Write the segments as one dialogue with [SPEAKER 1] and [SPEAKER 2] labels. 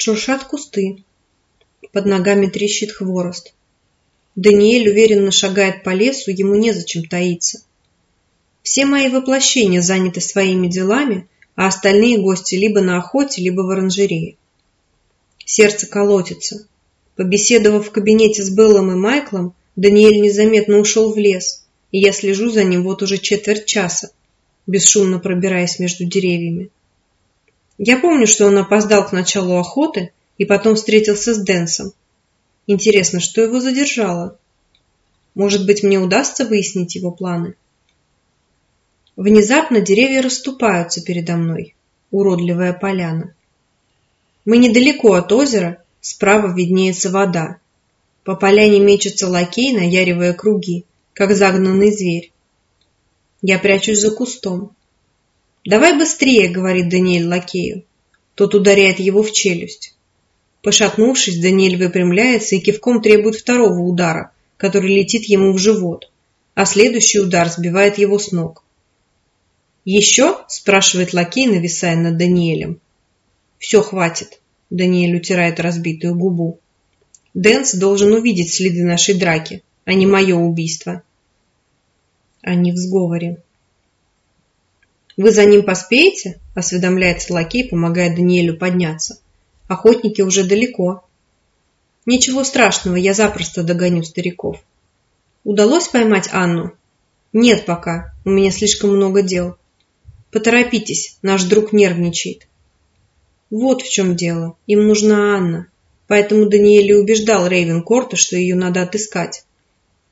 [SPEAKER 1] Шуршат кусты. Под ногами трещит хворост. Даниэль уверенно шагает по лесу, ему незачем таиться. Все мои воплощения заняты своими делами, а остальные гости либо на охоте, либо в оранжерее. Сердце колотится. Побеседовав в кабинете с Беллом и Майклом, Даниэль незаметно ушел в лес, и я слежу за ним вот уже четверть часа, бесшумно пробираясь между деревьями. Я помню, что он опоздал к началу охоты и потом встретился с Дэнсом. Интересно, что его задержало? Может быть, мне удастся выяснить его планы? Внезапно деревья расступаются передо мной. Уродливая поляна. Мы недалеко от озера, справа виднеется вода. По поляне мечется лакей, наяривая круги, как загнанный зверь. Я прячусь за кустом. «Давай быстрее», — говорит Даниэль лакею. Тот ударяет его в челюсть. Пошатнувшись, Даниэль выпрямляется и кивком требует второго удара, который летит ему в живот, а следующий удар сбивает его с ног. «Еще?» – спрашивает лакей, нависая над Даниэлем. «Все, хватит», – Даниэль утирает разбитую губу. «Дэнс должен увидеть следы нашей драки, а не мое убийство». Они в сговоре. «Вы за ним поспеете?» – осведомляется лакей, помогая Даниэлю подняться. «Охотники уже далеко». «Ничего страшного, я запросто догоню стариков». «Удалось поймать Анну?» «Нет пока, у меня слишком много дел». Поторопитесь, наш друг нервничает. Вот в чем дело. Им нужна Анна. Поэтому Даниэль убеждал Рейвенкорта, что ее надо отыскать.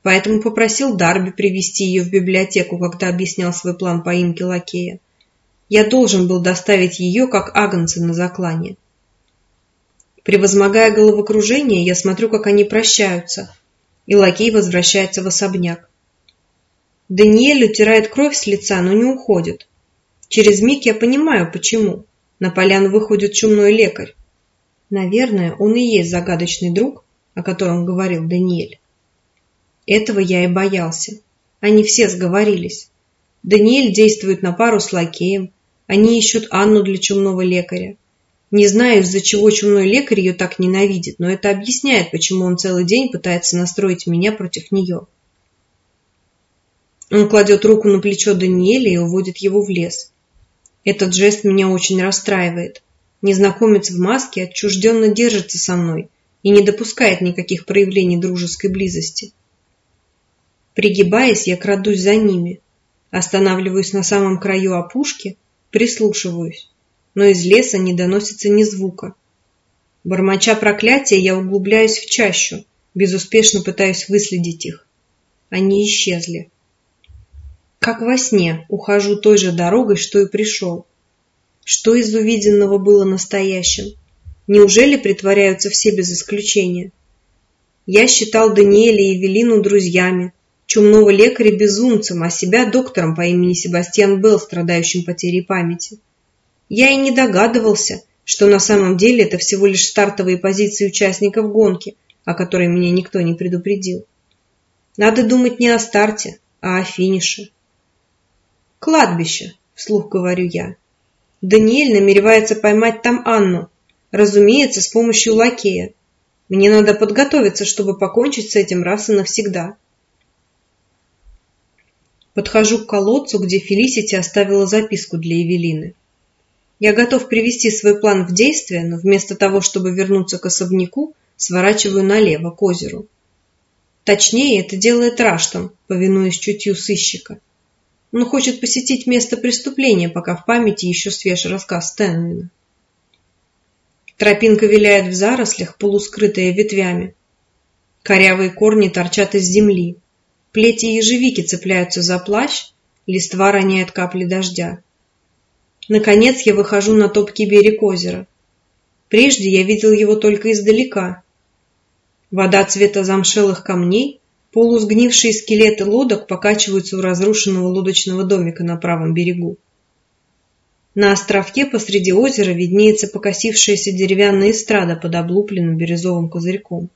[SPEAKER 1] Поэтому попросил Дарби привести ее в библиотеку, когда объяснял свой план поимки лакея. Я должен был доставить ее, как агнца на заклане. Превозмогая головокружение, я смотрю, как они прощаются, и лакей возвращается в особняк. Даниэль утирает кровь с лица, но не уходит. Через миг я понимаю, почему. На поляну выходит чумной лекарь. Наверное, он и есть загадочный друг, о котором говорил Даниэль. Этого я и боялся. Они все сговорились. Даниэль действует на пару с лакеем. Они ищут Анну для чумного лекаря. Не знаю, из-за чего чумной лекарь ее так ненавидит, но это объясняет, почему он целый день пытается настроить меня против нее. Он кладет руку на плечо Даниэля и уводит его в лес. Этот жест меня очень расстраивает. Незнакомец в маске отчужденно держится со мной и не допускает никаких проявлений дружеской близости. Пригибаясь, я крадусь за ними, останавливаюсь на самом краю опушки, прислушиваюсь, но из леса не доносится ни звука. Бормоча проклятия, я углубляюсь в чащу, безуспешно пытаюсь выследить их. Они исчезли. Как во сне, ухожу той же дорогой, что и пришел. Что из увиденного было настоящим? Неужели притворяются все без исключения? Я считал Даниэля и Эвелину друзьями, чумного лекаря безумцем, а себя доктором по имени Себастьян Белл, страдающим потерей памяти. Я и не догадывался, что на самом деле это всего лишь стартовые позиции участников гонки, о которой меня никто не предупредил. Надо думать не о старте, а о финише. «Кладбище», — вслух говорю я. Даниэль намеревается поймать там Анну, разумеется, с помощью лакея. Мне надо подготовиться, чтобы покончить с этим раз и навсегда. Подхожу к колодцу, где Фелисити оставила записку для Эвелины. Я готов привести свой план в действие, но вместо того, чтобы вернуться к особняку, сворачиваю налево, к озеру. Точнее, это делает Раштон, повинуясь чутью сыщика. Он хочет посетить место преступления, пока в памяти еще свеж рассказ Стэнвина. Тропинка виляет в зарослях, полускрытая ветвями. Корявые корни торчат из земли. Плети ежевики цепляются за плащ, листва роняет капли дождя. Наконец я выхожу на топкий берег озера. Прежде я видел его только издалека. Вода цвета замшелых камней Полусгнившие скелеты лодок покачиваются у разрушенного лодочного домика на правом берегу. На островке посреди озера виднеется покосившаяся деревянная эстрада под облупленным бирюзовым козырьком.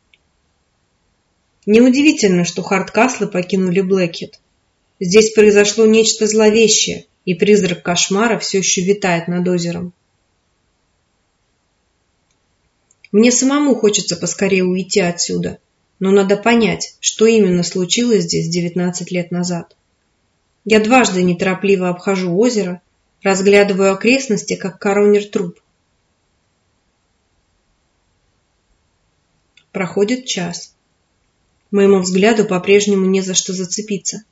[SPEAKER 1] Неудивительно, что Харткаслы покинули Блэкхед. Здесь произошло нечто зловещее, и призрак кошмара все еще витает над озером. Мне самому хочется поскорее уйти отсюда, но надо понять, что именно случилось здесь 19 лет назад. Я дважды неторопливо обхожу озеро, разглядываю окрестности, как коронер труп. Проходит час. Моему взгляду по-прежнему не за что зацепиться.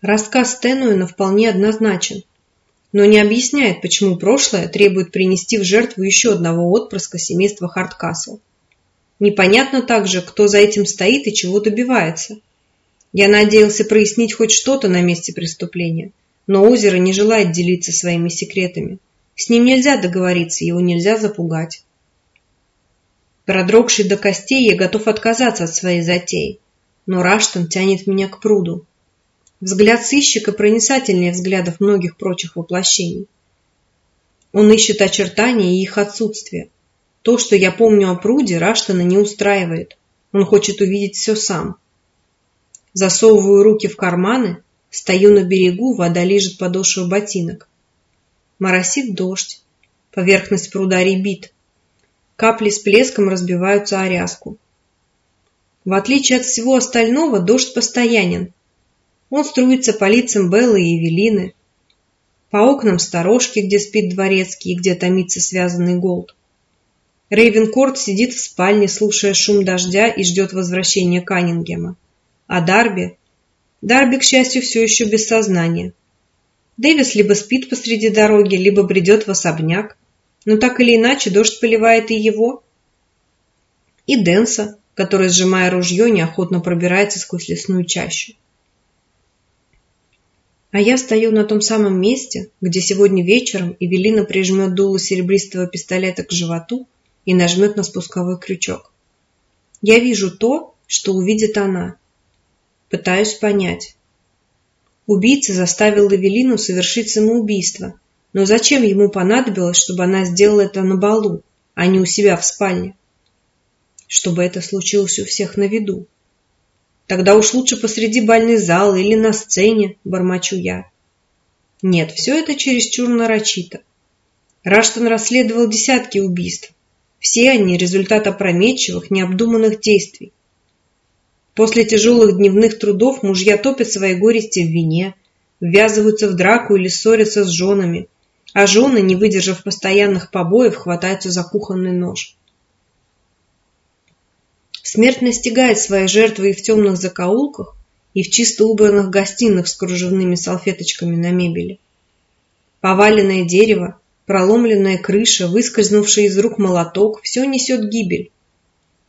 [SPEAKER 1] Рассказ Тенуэна вполне однозначен, но не объясняет, почему прошлое требует принести в жертву еще одного отпрыска семейства Харткасл. Непонятно также, кто за этим стоит и чего добивается. Я надеялся прояснить хоть что-то на месте преступления, но озеро не желает делиться своими секретами. С ним нельзя договориться, его нельзя запугать. Продрогший до костей, я готов отказаться от своей затеи, но Раштон тянет меня к пруду. Взгляд сыщика проницательнее взглядов многих прочих воплощений. Он ищет очертания и их отсутствие. То, что я помню о пруде, Раштона не устраивает. Он хочет увидеть все сам. Засовываю руки в карманы, стою на берегу, вода лежит подошву ботинок. Моросит дождь, поверхность пруда ребит. Капли с плеском разбиваются о ряску. В отличие от всего остального, дождь постоянен. Он струится по лицам Беллы и Эвелины, по окнам сторожки, где спит дворецкий и где томится связанный Голд. Рейвенкорт сидит в спальне, слушая шум дождя и ждет возвращения Каннингема. А Дарби? Дарби, к счастью, все еще без сознания. Дэвис либо спит посреди дороги, либо бредет в особняк, но так или иначе дождь поливает и его. И Дэнса, который, сжимая ружье, неохотно пробирается сквозь лесную чащу. А я стою на том самом месте, где сегодня вечером Эвелина прижмет дуло серебристого пистолета к животу и нажмет на спусковой крючок. Я вижу то, что увидит она. Пытаюсь понять. Убийца заставил Эвелину совершить самоубийство, но зачем ему понадобилось, чтобы она сделала это на балу, а не у себя в спальне? Чтобы это случилось у всех на виду. Тогда уж лучше посреди бальной залы или на сцене, бормочу я. Нет, все это чересчур нарочито. Раштон расследовал десятки убийств. Все они – результат опрометчивых, необдуманных действий. После тяжелых дневных трудов мужья топят свои горести в вине, ввязываются в драку или ссорятся с женами, а жены, не выдержав постоянных побоев, хватаются за кухонный нож. Смерть настигает свои жертвы и в темных закоулках, и в чисто убранных гостиных с кружевными салфеточками на мебели. Поваленное дерево, проломленная крыша, выскользнувший из рук молоток – все несет гибель.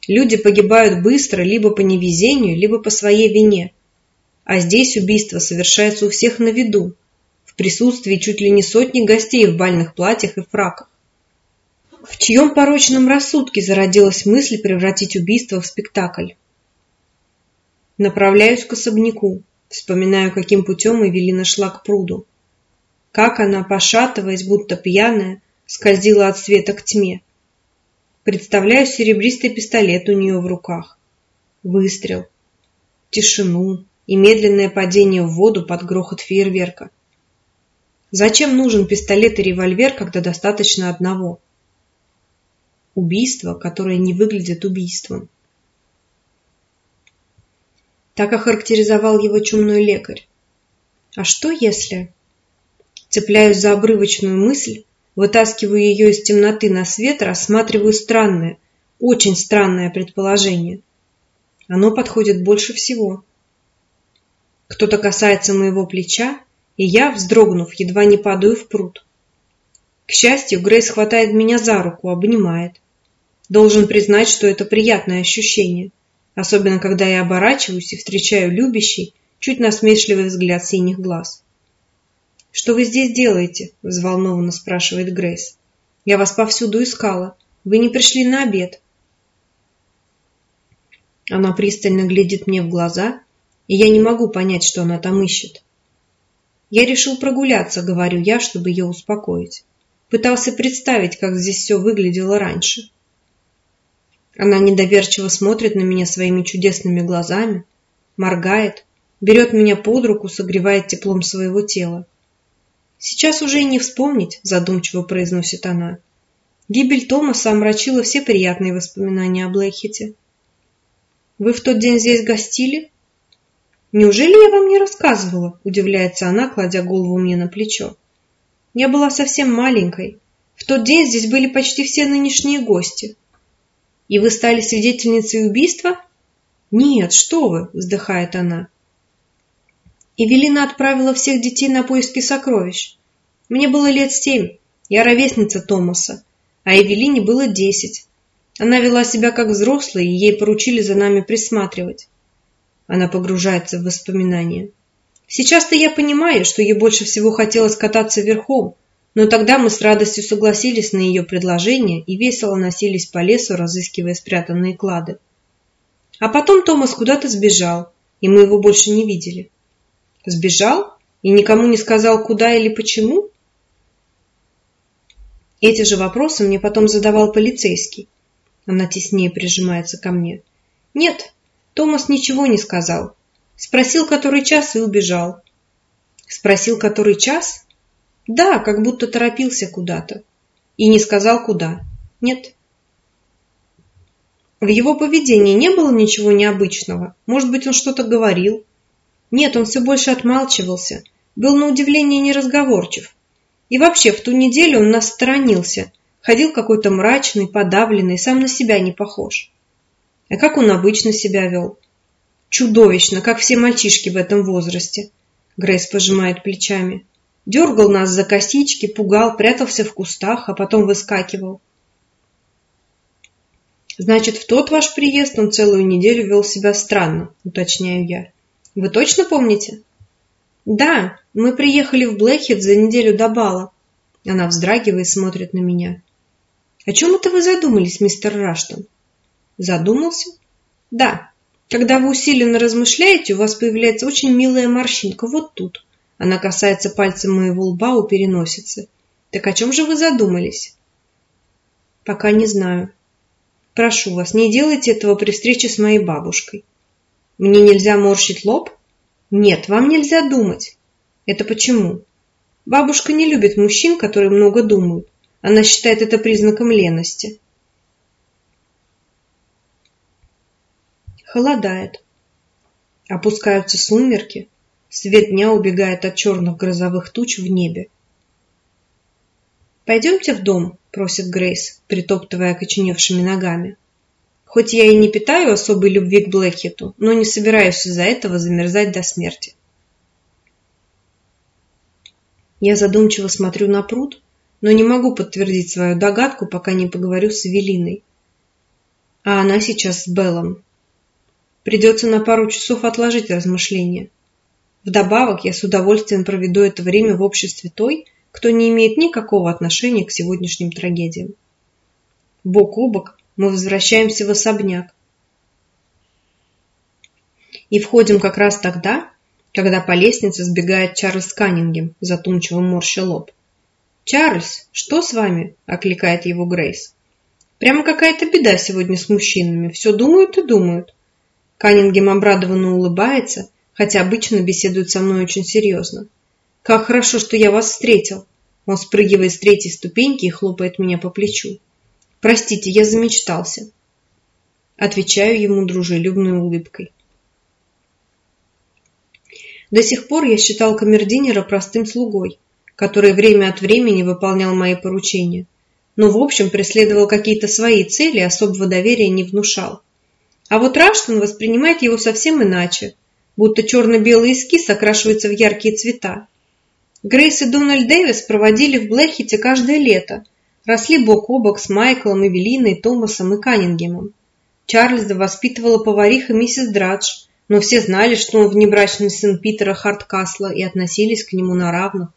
[SPEAKER 1] Люди погибают быстро либо по невезению, либо по своей вине. А здесь убийство совершается у всех на виду, присутствии чуть ли не сотни гостей в бальных платьях и фраках. В чьем порочном рассудке зародилась мысль превратить убийство в спектакль? Направляюсь к особняку, вспоминаю, каким путем Эвелина шла к пруду. Как она, пошатываясь, будто пьяная, скользила от света к тьме. Представляю серебристый пистолет у нее в руках. Выстрел. Тишину и медленное падение в воду под грохот фейерверка. Зачем нужен пистолет и револьвер, когда достаточно одного? Убийство, которое не выглядит убийством. Так охарактеризовал его чумной лекарь. А что если... Цепляюсь за обрывочную мысль, вытаскиваю ее из темноты на свет, рассматриваю странное, очень странное предположение. Оно подходит больше всего. Кто-то касается моего плеча, и я, вздрогнув, едва не падаю в пруд. К счастью, Грейс хватает меня за руку, обнимает. Должен признать, что это приятное ощущение, особенно когда я оборачиваюсь и встречаю любящий, чуть насмешливый взгляд синих глаз. «Что вы здесь делаете?» – взволнованно спрашивает Грейс. «Я вас повсюду искала. Вы не пришли на обед». Она пристально глядит мне в глаза, и я не могу понять, что она там ищет. Я решил прогуляться, говорю я, чтобы ее успокоить. Пытался представить, как здесь все выглядело раньше. Она недоверчиво смотрит на меня своими чудесными глазами, моргает, берет меня под руку, согревает теплом своего тела. «Сейчас уже и не вспомнить», – задумчиво произносит она. Гибель Томаса омрачила все приятные воспоминания о Блэкхите. «Вы в тот день здесь гостили?» «Неужели я вам не рассказывала?» – удивляется она, кладя голову мне на плечо. «Я была совсем маленькой. В тот день здесь были почти все нынешние гости. И вы стали свидетельницей убийства?» «Нет, что вы!» – вздыхает она. Эвелина отправила всех детей на поиски сокровищ. Мне было лет семь, я ровесница Томаса, а Эвелине было десять. Она вела себя как взрослая, и ей поручили за нами присматривать. Она погружается в воспоминания. Сейчас-то я понимаю, что ей больше всего хотелось кататься верхом, но тогда мы с радостью согласились на ее предложение и весело носились по лесу, разыскивая спрятанные клады. А потом Томас куда-то сбежал, и мы его больше не видели. Сбежал? И никому не сказал, куда или почему? Эти же вопросы мне потом задавал полицейский. Она теснее прижимается ко мне. Нет, Томас ничего не сказал. Спросил, который час, и убежал. Спросил, который час? Да, как будто торопился куда-то. И не сказал, куда. Нет. В его поведении не было ничего необычного. Может быть, он что-то говорил. Нет, он все больше отмалчивался. Был на удивление неразговорчив. И вообще, в ту неделю он нас. Ходил какой-то мрачный, подавленный, сам на себя не похож. А как он обычно себя вел? Чудовищно, как все мальчишки в этом возрасте. Грейс пожимает плечами. Дергал нас за косички, пугал, прятался в кустах, а потом выскакивал. Значит, в тот ваш приезд он целую неделю вел себя странно, уточняю я. Вы точно помните? Да, мы приехали в Блэкхед за неделю до бала. Она вздрагивает и смотрит на меня. О чем это вы задумались, мистер Раштон? Задумался? Да. Когда вы усиленно размышляете, у вас появляется очень милая морщинка вот тут. Она касается пальцем моего лба у переносицы. Так о чем же вы задумались? Пока не знаю. Прошу вас, не делайте этого при встрече с моей бабушкой. Мне нельзя морщить лоб? Нет, вам нельзя думать. Это почему? Бабушка не любит мужчин, которые много думают. Она считает это признаком лености. Холодает. Опускаются сумерки. Свет дня убегает от черных грозовых туч в небе. «Пойдемте в дом», — просит Грейс, притоптывая окоченевшими ногами. Хоть я и не питаю особой любви к Блэкхиту, но не собираюсь из-за этого замерзать до смерти. Я задумчиво смотрю на пруд, но не могу подтвердить свою догадку, пока не поговорю с Эвелиной. А она сейчас с Беллом. Придется на пару часов отложить размышления. Вдобавок, я с удовольствием проведу это время в обществе той, кто не имеет никакого отношения к сегодняшним трагедиям. Бок о бок мы возвращаемся в особняк. И входим как раз тогда, когда по лестнице сбегает Чарльз Каннингем, затумчиво морща лоб. «Чарльз, что с вами?» – окликает его Грейс. «Прямо какая-то беда сегодня с мужчинами. Все думают и думают». Каннингем обрадованно улыбается, хотя обычно беседует со мной очень серьезно. «Как хорошо, что я вас встретил!» Он спрыгивает с третьей ступеньки и хлопает меня по плечу. «Простите, я замечтался». Отвечаю ему дружелюбной улыбкой. До сих пор я считал камердинера простым слугой, который время от времени выполнял мои поручения, но в общем преследовал какие-то свои цели и особого доверия не внушал. А вот Раштон воспринимает его совсем иначе, будто черно-белый эскиз окрашивается в яркие цвета. Грейс и Дональд Дэвис проводили в Блэкхите каждое лето, росли бок о бок с Майклом, Эвелиной, Томасом и Каннингемом. Чарльза воспитывала повариха миссис Драдж, но все знали, что он внебрачный сын Питера Харткасла и относились к нему на равных.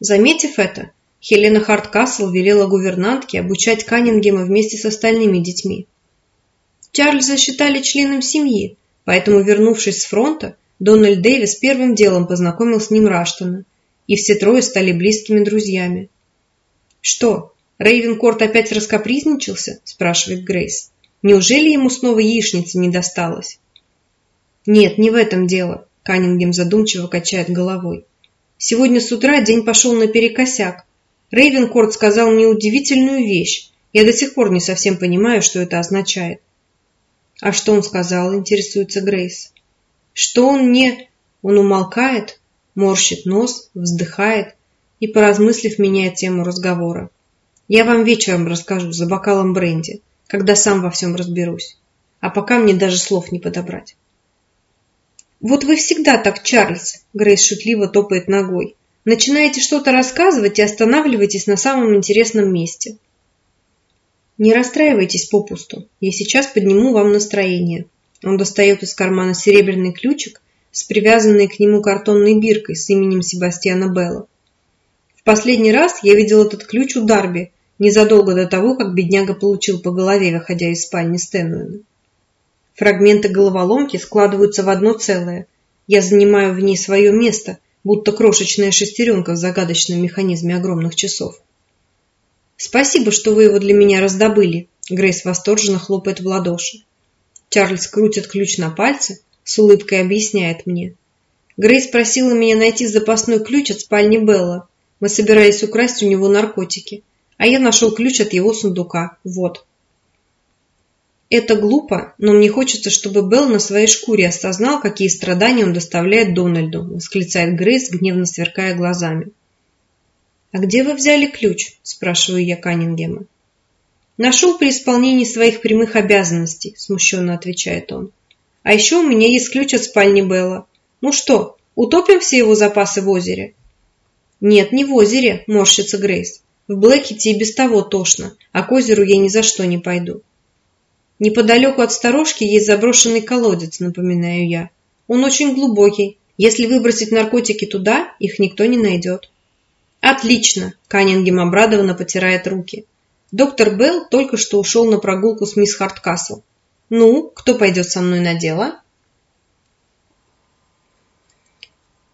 [SPEAKER 1] Заметив это, Хелена Харткасл велела гувернантке обучать Каннингема вместе с остальными детьми. Чарльза считали членом семьи, поэтому, вернувшись с фронта, Дональд Дэвис первым делом познакомил с ним Раштона, и все трое стали близкими друзьями. «Что, Рейвенкорт опять раскопризничался?» – спрашивает Грейс. «Неужели ему снова яичница не досталась?» «Нет, не в этом дело», – Каннингем задумчиво качает головой. «Сегодня с утра день пошел наперекосяк. Рейвенкорт сказал мне удивительную вещь, Я до сих пор не совсем понимаю, что это означает. А что он сказал, интересуется Грейс. Что он не... Он умолкает, морщит нос, вздыхает и, поразмыслив, меняет тему разговора. Я вам вечером расскажу за бокалом бренди, когда сам во всем разберусь. А пока мне даже слов не подобрать. «Вот вы всегда так, Чарльз!» Грейс шутливо топает ногой. «Начинаете что-то рассказывать и останавливаетесь на самом интересном месте. Не расстраивайтесь попусту. Я сейчас подниму вам настроение. Он достает из кармана серебряный ключик с привязанной к нему картонной биркой с именем Себастьяна Белла. В последний раз я видел этот ключ у Дарби, незадолго до того, как бедняга получил по голове, выходя из спальни Стэнуэна. Фрагменты головоломки складываются в одно целое. Я занимаю в ней свое место, будто крошечная шестеренка в загадочном механизме огромных часов. «Спасибо, что вы его для меня раздобыли», — Грейс восторженно хлопает в ладоши. Чарльз крутит ключ на пальце, с улыбкой объясняет мне. Грейс просила меня найти запасной ключ от спальни Белла. Мы собирались украсть у него наркотики. А я нашел ключ от его сундука. Вот. Это глупо, но мне хочется, чтобы Белл на своей шкуре осознал, какие страдания он доставляет Дональду, восклицает Грейс, гневно сверкая глазами. «А где вы взяли ключ?» – спрашиваю я Каннингема. «Нашел при исполнении своих прямых обязанностей», – смущенно отвечает он. «А еще у меня есть ключ от спальни Белла. Ну что, утопим все его запасы в озере?» «Нет, не в озере», – морщится Грейс. «В Блэкете и без того тошно, а к озеру я ни за что не пойду». Неподалеку от сторожки есть заброшенный колодец, напоминаю я. Он очень глубокий. Если выбросить наркотики туда, их никто не найдет. «Отлично!» – Каннингем обрадованно потирает руки. Доктор Белл только что ушел на прогулку с мисс Харткасл. «Ну, кто пойдет со мной на дело?»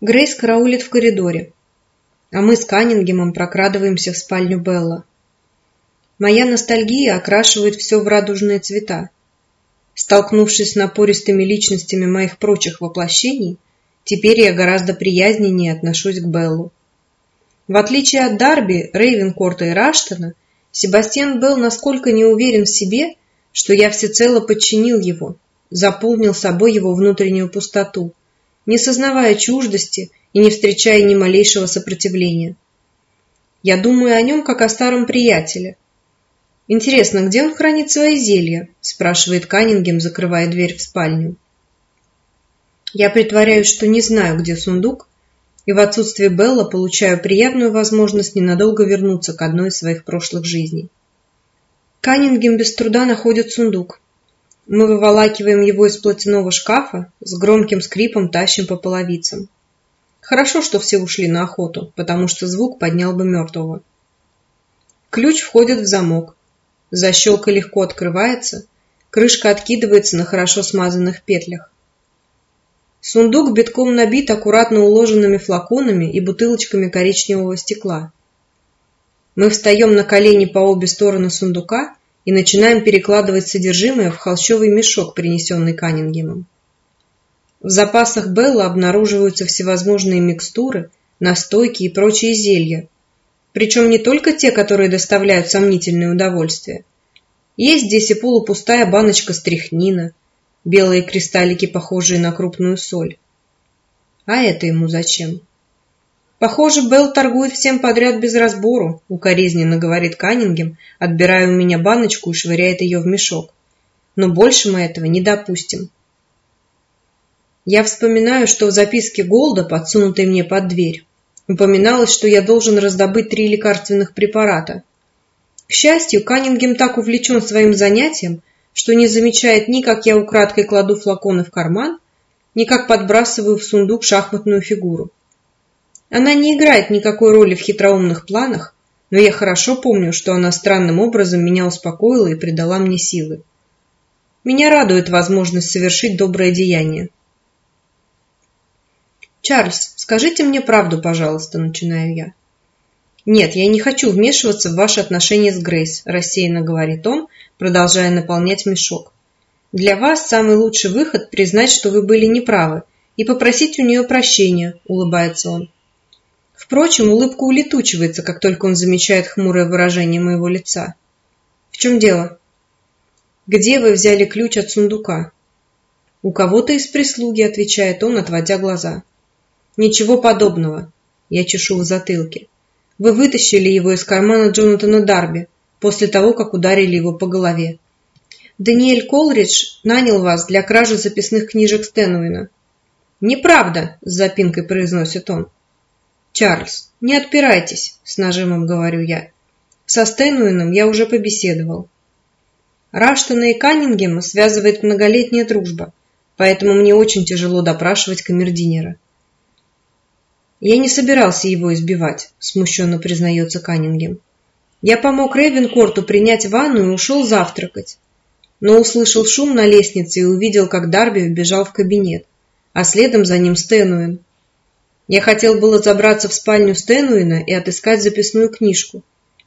[SPEAKER 1] Грейс караулит в коридоре, а мы с Каннингемом прокрадываемся в спальню Белла. Моя ностальгия окрашивает все в радужные цвета. Столкнувшись с напористыми личностями моих прочих воплощений, теперь я гораздо приязненнее отношусь к Беллу. В отличие от Дарби, Рейвенкорта и Раштона, Себастьян был насколько не уверен в себе, что я всецело подчинил его, заполнил собой его внутреннюю пустоту, не сознавая чуждости и не встречая ни малейшего сопротивления. Я думаю о нем, как о старом приятеле. «Интересно, где он хранит свои зелья?» – спрашивает Каннингем, закрывая дверь в спальню. Я притворяюсь, что не знаю, где сундук, и в отсутствие Белла получаю приятную возможность ненадолго вернуться к одной из своих прошлых жизней. Каннингем без труда находит сундук. Мы выволакиваем его из платяного шкафа, с громким скрипом тащим по половицам. Хорошо, что все ушли на охоту, потому что звук поднял бы мертвого. Ключ входит в замок. Защелка легко открывается, крышка откидывается на хорошо смазанных петлях. Сундук битком набит аккуратно уложенными флаконами и бутылочками коричневого стекла. Мы встаем на колени по обе стороны сундука и начинаем перекладывать содержимое в холщовый мешок, принесенный Каннингемом. В запасах Белла обнаруживаются всевозможные микстуры, настойки и прочие зелья, причем не только те, которые доставляют сомнительное удовольствие. Есть здесь и полупустая баночка стряхнина, белые кристаллики, похожие на крупную соль. А это ему зачем? Похоже, Белл торгует всем подряд без разбору, укоризненно говорит Каннингем, отбирая у меня баночку и швыряет ее в мешок. Но больше мы этого не допустим. Я вспоминаю, что в записке Голда, подсунутой мне под дверь, упоминалось, что я должен раздобыть три лекарственных препарата. К счастью, Каннингем так увлечен своим занятием, что не замечает ни как я украдкой кладу флаконы в карман, ни как подбрасываю в сундук шахматную фигуру. Она не играет никакой роли в хитроумных планах, но я хорошо помню, что она странным образом меня успокоила и придала мне силы. Меня радует возможность совершить доброе деяние. «Чарльз, скажите мне правду, пожалуйста», — начинаю я. «Нет, я не хочу вмешиваться в ваши отношения с Грейс», – рассеянно говорит он, продолжая наполнять мешок. «Для вас самый лучший выход – признать, что вы были неправы, и попросить у нее прощения», – улыбается он. Впрочем, улыбка улетучивается, как только он замечает хмурое выражение моего лица. В чем дело? Где вы взяли ключ от сундука? У кого-то из прислуги, отвечает он, отводя глаза. Ничего подобного. Я чешу в затылке. Вы вытащили его из кармана Джонатана Дарби после того, как ударили его по голове. Даниэль Колридж нанял вас для кражи записных книжек Стэнуина. Неправда, с запинкой произносит он. Чарльз, не отпирайтесь, с нажимом говорю я. Со Стэнуином я уже побеседовал. Раштона и Каннингема связывает многолетняя дружба, поэтому мне очень тяжело допрашивать камердинера. Я не собирался его избивать, смущенно признается Каннингем. Я помог Рейвенкорту принять ванну и ушел завтракать но услышал шум на лестнице и увидел, как Дарби вбежал в кабинет, а следом за ним Стэнуин. Я хотел было забраться в спальню Стэнуина и отыскать записную книжку,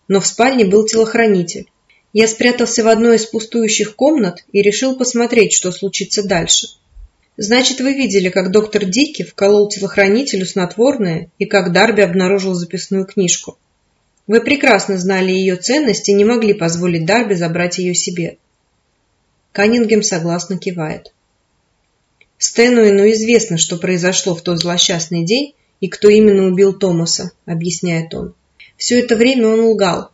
[SPEAKER 1] но в спальне был телохранитель. Я спрятался в одной из пустующих комнат и решил посмотреть, что случится дальше. Значит, вы видели, как доктор Дики вколол телохранителю снотворное и как Дарби обнаружил записную книжку. Вы прекрасно знали ее ценность и не могли позволить Дарби забрать ее себе. Каннингем согласно кивает. Стэнуину известно, что произошло в тот злосчастный день и кто именно убил Томаса, объясняет он. Все это время он лгал.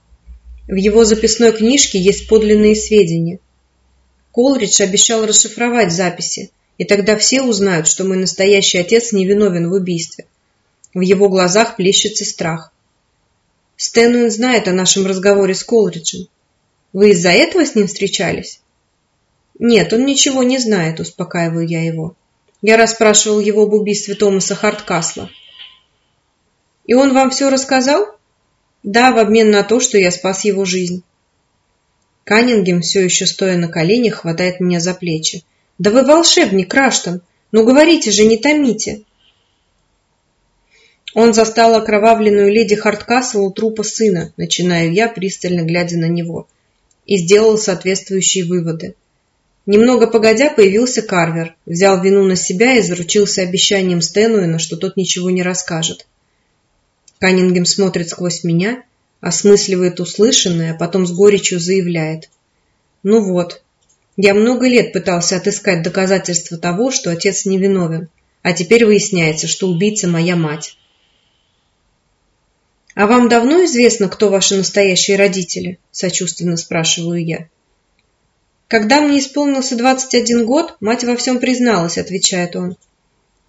[SPEAKER 1] В его записной книжке есть подлинные сведения. Колридж обещал расшифровать записи, и тогда все узнают, что мой настоящий отец не виновен в убийстве. В его глазах плещется страх. Стэнуин знает о нашем разговоре с Колриджем. Вы из-за этого с ним встречались? «Нет, он ничего не знает», – успокаиваю я его. Я расспрашивал его об убийстве Томаса Харткасла. «И он вам все рассказал?» «Да, в обмен на то, что я спас его жизнь». Каннингем, все еще стоя на коленях, хватает меня за плечи. «Да вы волшебник, Краштон! Ну говорите же, не томите!» Он застал окровавленную леди Харткасл у трупа сына, начинаю я, пристально глядя на него, и сделал соответствующие выводы. Немного погодя появился Карвер, взял вину на себя и заручился обещанием Стэнуина, что тот ничего не расскажет. Каннингем смотрит сквозь меня, осмысливает услышанное, а потом с горечью заявляет. «Ну вот, я много лет пытался отыскать доказательства того, что отец невиновен, а теперь выясняется, что убийца моя мать». «А вам давно известно, кто ваши настоящие родители?» – сочувственно спрашиваю я. «Когда мне исполнился 21 год, мать во всем призналась», — отвечает он.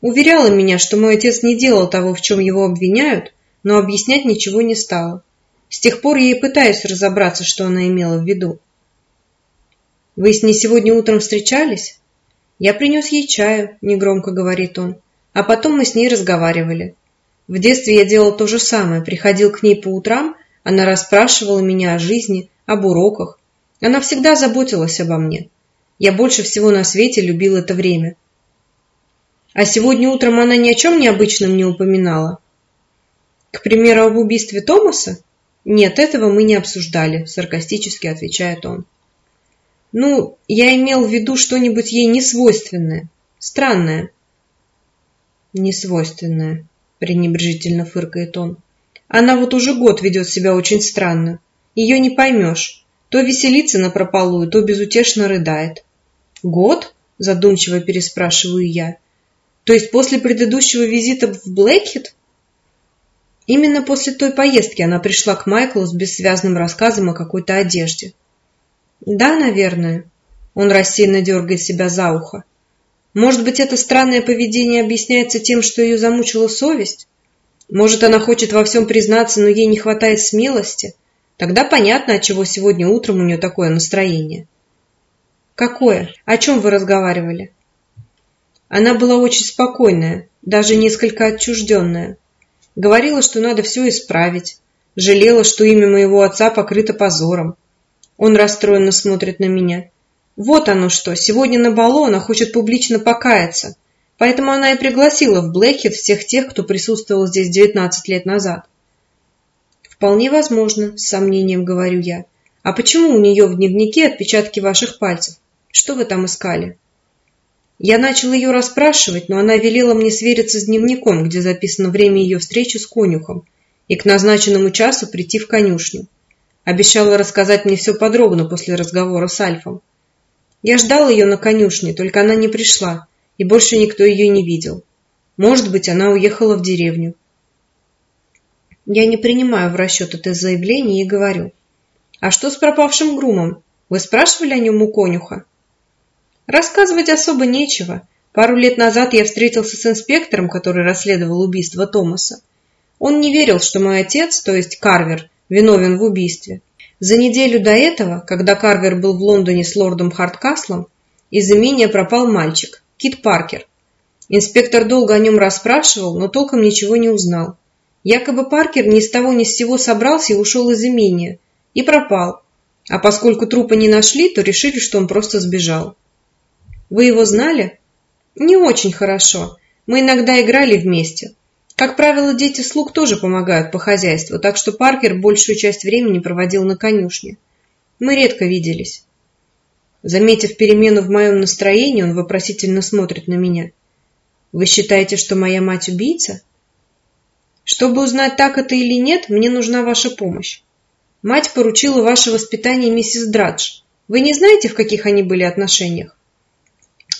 [SPEAKER 1] Уверяла меня, что мой отец не делал того, в чем его обвиняют, но объяснять ничего не стала. С тех пор я и пытаюсь разобраться, что она имела в виду. «Вы с ней сегодня утром встречались?» «Я принес ей чаю», — негромко говорит он. «А потом мы с ней разговаривали. В детстве я делал то же самое, приходил к ней по утрам, она расспрашивала меня о жизни, об уроках, она всегда заботилась обо мне. Я больше всего на свете любил это время. А сегодня утром она ни о чем необычном не упоминала. К примеру, об убийстве Томаса? Нет, этого мы не обсуждали, саркастически отвечает он. Ну, я имел в виду что-нибудь ей несвойственное, странное. Несвойственное, пренебрежительно фыркает он. Она вот уже год ведет себя очень странно. Ее не поймешь. То веселится напропалую, то безутешно рыдает. «Год?» – задумчиво переспрашиваю я. «То есть после предыдущего визита в Блэкхит?» Именно после той поездки она пришла к Майклу с бессвязным рассказом о какой-то одежде. «Да, наверное». Он рассеянно дергает себя за ухо. «Может быть, это странное поведение объясняется тем, что ее замучила совесть? Может, она хочет во всем признаться, но ей не хватает смелости?» Тогда понятно, от чего сегодня утром у нее такое настроение. Какое? О чем вы разговаривали? Она была очень спокойная, даже несколько отчужденная. Говорила, что надо все исправить. Жалела, что имя моего отца покрыто позором. Он расстроенно смотрит на меня. Вот оно что, сегодня на балу она хочет публично покаяться. Поэтому она и пригласила в Блэкхед всех тех, кто присутствовал здесь 19 лет назад. «Вполне возможно», – с сомнением говорю я. «А почему у нее в дневнике отпечатки ваших пальцев? Что вы там искали?» Я начал ее расспрашивать, но она велела мне свериться с дневником, где записано время ее встречи с конюхом, и к назначенному часу прийти в конюшню. Обещала рассказать мне все подробно после разговора с Альфом. Я ждал ее на конюшне, только она не пришла, и больше никто ее не видел. Может быть, она уехала в деревню. Я не принимаю в расчет это заявление и говорю. А что с пропавшим грумом? Вы спрашивали о нем у конюха? Рассказывать особо нечего. Пару лет назад я встретился с инспектором, который расследовал убийство Томаса. Он не верил, что мой отец, то есть Карвер, виновен в убийстве. За неделю до этого, когда Карвер был в Лондоне с лордом Харткаслом, из имения пропал мальчик, Кит Паркер. Инспектор долго о нем расспрашивал, но толком ничего не узнал. Якобы Паркер ни с того ни с сего собрался и ушел из имения. И пропал. А поскольку трупа не нашли, то решили, что он просто сбежал. Вы его знали? Не очень хорошо. Мы иногда играли вместе. Как правило, дети слуг тоже помогают по хозяйству, так что Паркер большую часть времени проводил на конюшне. Мы редко виделись. Заметив перемену в моем настроении, он вопросительно смотрит на меня. «Вы считаете, что моя мать убийца?» «Чтобы узнать, так это или нет, мне нужна ваша помощь. Мать поручила ваше воспитание миссис Драдж. Вы не знаете, в каких они были отношениях?»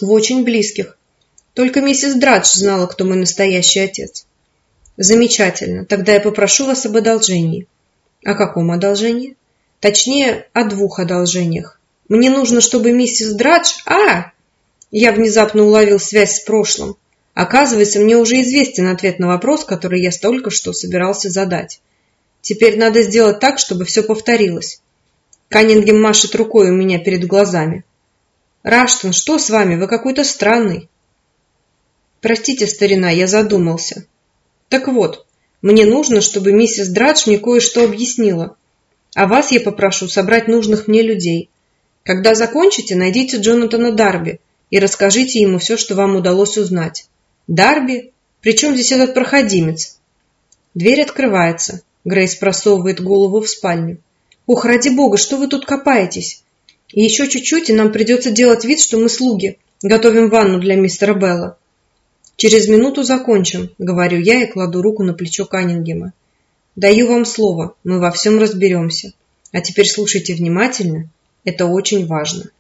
[SPEAKER 1] в очень близких. Только миссис Драдж знала, кто мой настоящий отец. Замечательно. Тогда я попрошу вас об одолжении. О каком одолжении? Точнее, о двух одолжениях. Мне нужно, чтобы миссис Драдж... А! Я внезапно уловил связь с прошлым. Оказывается, мне уже известен ответ на вопрос, который я столько что собирался задать. Теперь надо сделать так, чтобы все повторилось. Каннингем машет рукой у меня перед глазами. Раштон, что с вами? Вы какой-то странный. Простите, старина, я задумался. Так вот, мне нужно, чтобы миссис Драдж мне кое-что объяснила. А вас я попрошу собрать нужных мне людей. Когда закончите, найдите Джонатана Дарби и расскажите ему все, что вам удалось узнать. Дарби? Причем здесь этот проходимец? Дверь открывается. Грейс просовывает голову в спальню. «Ох, ради бога, что вы тут копаетесь? И еще чуть-чуть, и нам придется делать вид, что мы слуги, готовим ванну для мистера Белла. Через минуту закончим, говорю я и кладу руку на плечо Каннингема. Даю вам слово, мы во всем разберемся. А теперь слушайте внимательно, это очень важно.